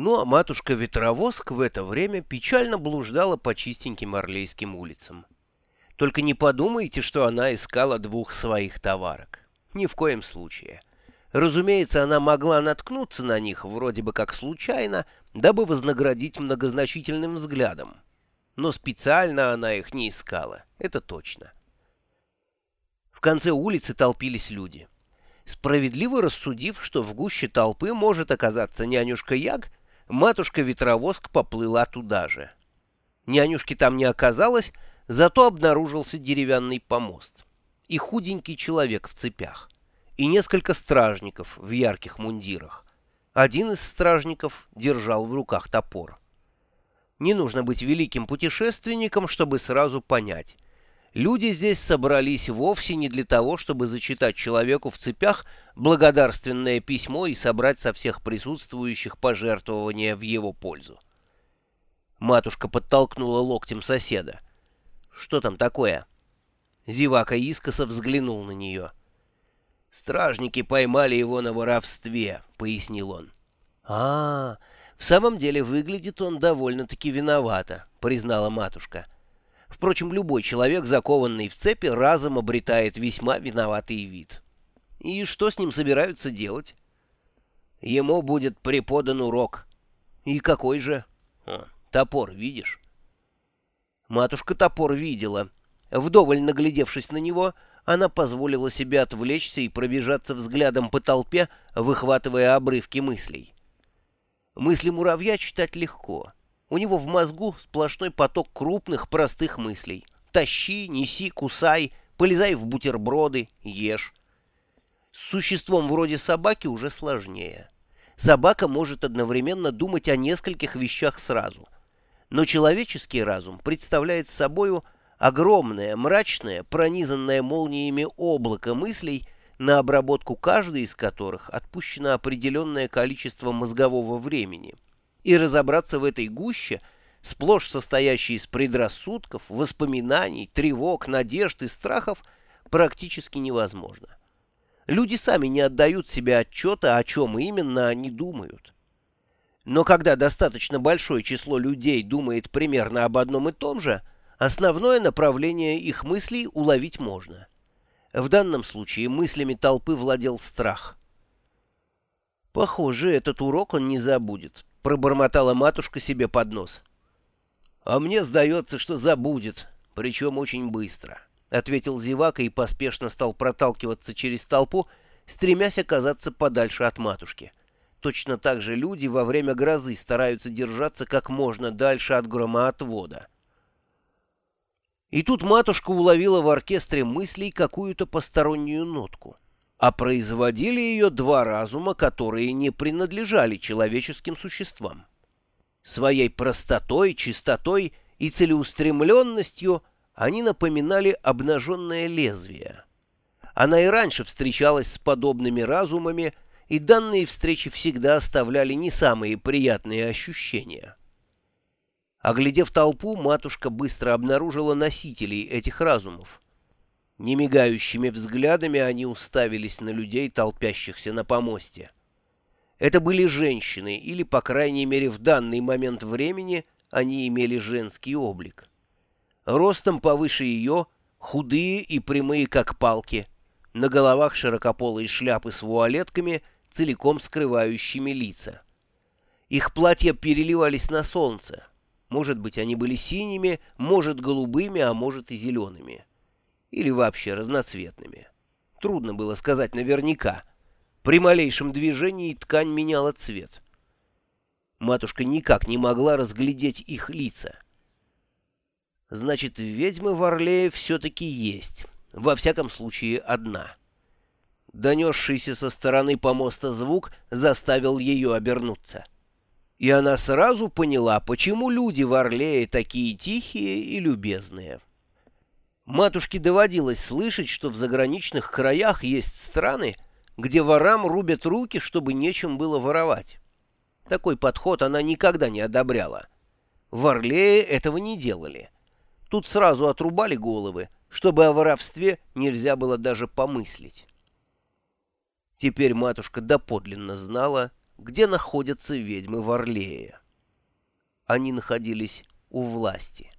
Ну, а матушка-ветровоск в это время печально блуждала по чистеньким Орлейским улицам. Только не подумайте, что она искала двух своих товарок. Ни в коем случае. Разумеется, она могла наткнуться на них вроде бы как случайно, дабы вознаградить многозначительным взглядом. Но специально она их не искала, это точно. В конце улицы толпились люди. Справедливо рассудив, что в гуще толпы может оказаться нянюшка Яг, матушка-ветровоск поплыла туда же. Нянюшки там не оказалось, зато обнаружился деревянный помост. И худенький человек в цепях. И несколько стражников в ярких мундирах. Один из стражников держал в руках топор. Не нужно быть великим путешественником, чтобы сразу понять. Люди здесь собрались вовсе не для того, чтобы зачитать человеку в цепях благодарственное письмо и собрать со всех присутствующих пожертвования в его пользу. Матушка подтолкнула локтем соседа. «Что там такое?» Зевака искоса взглянул на нее. «Стражники поймали его на воровстве», — пояснил он. а, -а, -а в самом деле выглядит он довольно-таки виновато», — признала матушка. Впрочем, любой человек, закованный в цепи, разом обретает весьма виноватый вид. И что с ним собираются делать? Ему будет преподан урок. И какой же? О, топор, видишь? Матушка топор видела. Вдоволь наглядевшись на него, она позволила себе отвлечься и пробежаться взглядом по толпе, выхватывая обрывки мыслей. Мысли муравья читать легко. У него в мозгу сплошной поток крупных, простых мыслей. Тащи, неси, кусай, полезай в бутерброды, ешь. С существом вроде собаки уже сложнее. Собака может одновременно думать о нескольких вещах сразу. Но человеческий разум представляет собою огромное, мрачное, пронизанное молниями облако мыслей, на обработку каждой из которых отпущено определенное количество мозгового времени – и разобраться в этой гуще, сплошь состоящей из предрассудков, воспоминаний, тревог, надежд и страхов, практически невозможно. Люди сами не отдают себе отчета, о чем именно они думают. Но когда достаточно большое число людей думает примерно об одном и том же, основное направление их мыслей уловить можно. В данном случае мыслями толпы владел страх. Похоже, этот урок он не забудет, — пробормотала матушка себе под нос. «А мне сдается, что забудет, причем очень быстро», — ответил зевака и поспешно стал проталкиваться через толпу, стремясь оказаться подальше от матушки. Точно так же люди во время грозы стараются держаться как можно дальше от громоотвода. И тут матушка уловила в оркестре мыслей какую-то постороннюю нотку а производили ее два разума, которые не принадлежали человеческим существам. Своей простотой, чистотой и целеустремленностью они напоминали обнаженное лезвие. Она и раньше встречалась с подобными разумами, и данные встречи всегда оставляли не самые приятные ощущения. Оглядев толпу, матушка быстро обнаружила носителей этих разумов. Немигающими взглядами они уставились на людей, толпящихся на помосте. Это были женщины, или, по крайней мере, в данный момент времени они имели женский облик. Ростом повыше ее, худые и прямые, как палки, на головах широкополые шляпы с вуалетками, целиком скрывающими лица. Их платья переливались на солнце. Может быть, они были синими, может, голубыми, а может и зелеными или вообще разноцветными. Трудно было сказать наверняка. При малейшем движении ткань меняла цвет. Матушка никак не могла разглядеть их лица. Значит, ведьмы в Орлее все-таки есть. Во всяком случае, одна. Донесшийся со стороны помоста звук заставил ее обернуться. И она сразу поняла, почему люди в Орлее такие тихие и любезные. Матушке доводилось слышать, что в заграничных краях есть страны, где ворам рубят руки, чтобы нечем было воровать. Такой подход она никогда не одобряла. В Орлее этого не делали. Тут сразу отрубали головы, чтобы о воровстве нельзя было даже помыслить. Теперь матушка доподлинно знала, где находятся ведьмы Варлея. Они находились у власти.